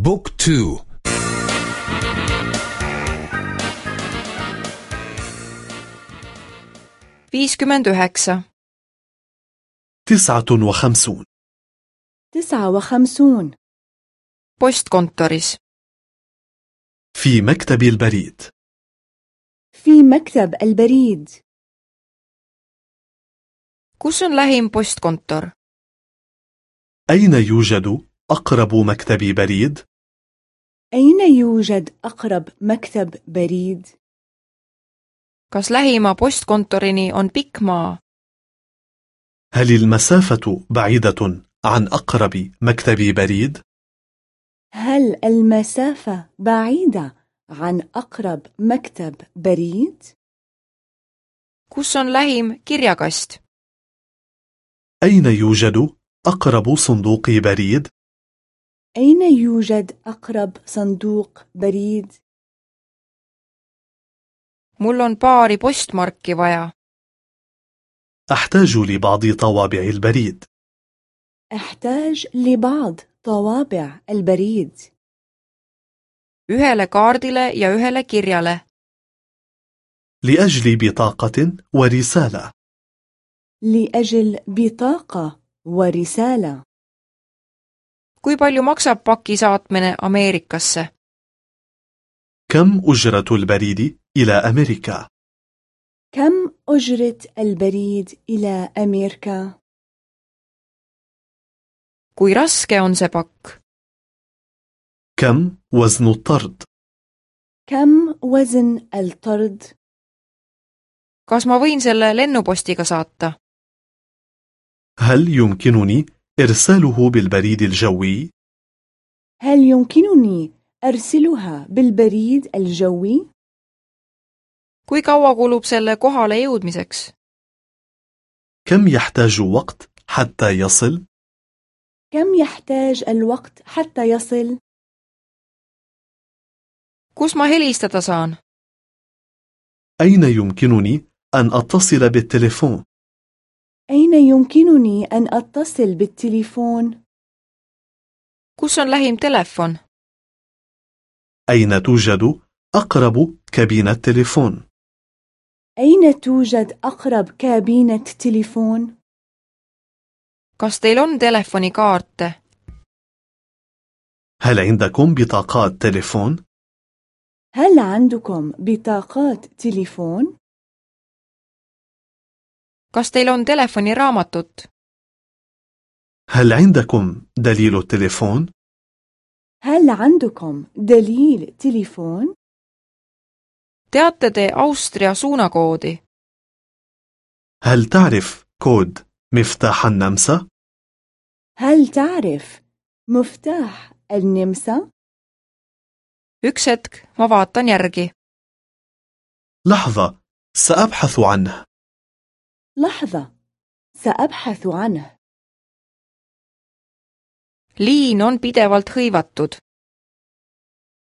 book two. تسعة وخمسون. تسعة وخمسون. postkontoris في مكتب البريد. في مكتب البريد. kus on lähim postkontor أين يوجد؟ أقرب مكتب بريد؟ أين يوجد أقرب مكتب بريد؟ kas lähima postkontorini on pikk maa هل المسافة بعيدة عن أقرب مكتب بريد؟ هل المسافة بعيدة عن أقرب مكتب بريد؟ kus on lähim kirjakast أين يوجد أقرب صندوق بريد؟ أين يوجد أقرب صندوق بريد؟ mul on paari postmarki vaja. أحتاج لبعض طوابع البريد. أحتاج لبعض طوابع البريد. ühele kaardile ja ühele kirjale. لأجل بطاقة ورسالة. لأجل بطاقة ورسالة. kui palju maksab paki saatmine Ameerikasse كم أجرة البريد إلى أمريكا؟ كم أجرة البريد إلى أمريكا؟ kui raske on see pakk كم وزن الطرد؟ كم وزن الطرد؟ kas ma võin selle lennupostiga saata هل يمكنني إرساله بالبريد الجوي؟ هل يمكنني أرسلها بالبريد الجوي؟ kui kaua kulub selle kohale jõudmiseks كم يحتاج وقت حتى يصل؟ كم يحتاج الوقت حتى يصل؟ kus ma helistada saan أين يمكنني أن أتصل بالتليفون؟ أين يمكنني أن أتصل بالتليفون؟ kus on lähim telefon أين توجد أقرب كابينة تليفون؟ أين توجد أقرب كابينة تليفون؟ kas teil on telefonikaarte هل عندكم بطاقات تليفون؟ هل عندكم بطاقات تليفون؟ Kas teil on telefoniraamatut هل عندكم دليل التليفون؟ هل عندكم دليل تليفون؟ teate te Austria suunakoodi هل تعرف كود مفتاح النمسا؟ هل تعرف مفتاح النمسا؟ üks hetk ma vaatan järgi لحظة سأبحث عنه لحظة سأبحث عنه. Liin on pidevalt hõivatud.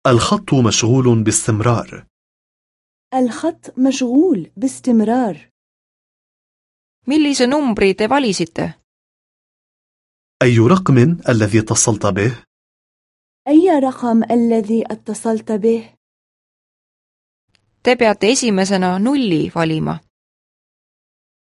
الخط مشغول باستمرار. الخط مشغول باستمرار. Millise numbri te valisite? أي رقم الذي اتصلت به؟ أي رقم الذي اتصلت به؟ te peate esimesena nulli valima.